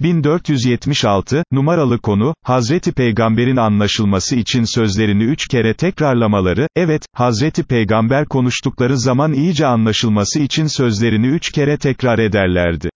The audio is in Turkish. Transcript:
1476, numaralı konu, Hazreti Peygamber'in anlaşılması için sözlerini üç kere tekrarlamaları, evet, Hazreti Peygamber konuştukları zaman iyice anlaşılması için sözlerini üç kere tekrar ederlerdi.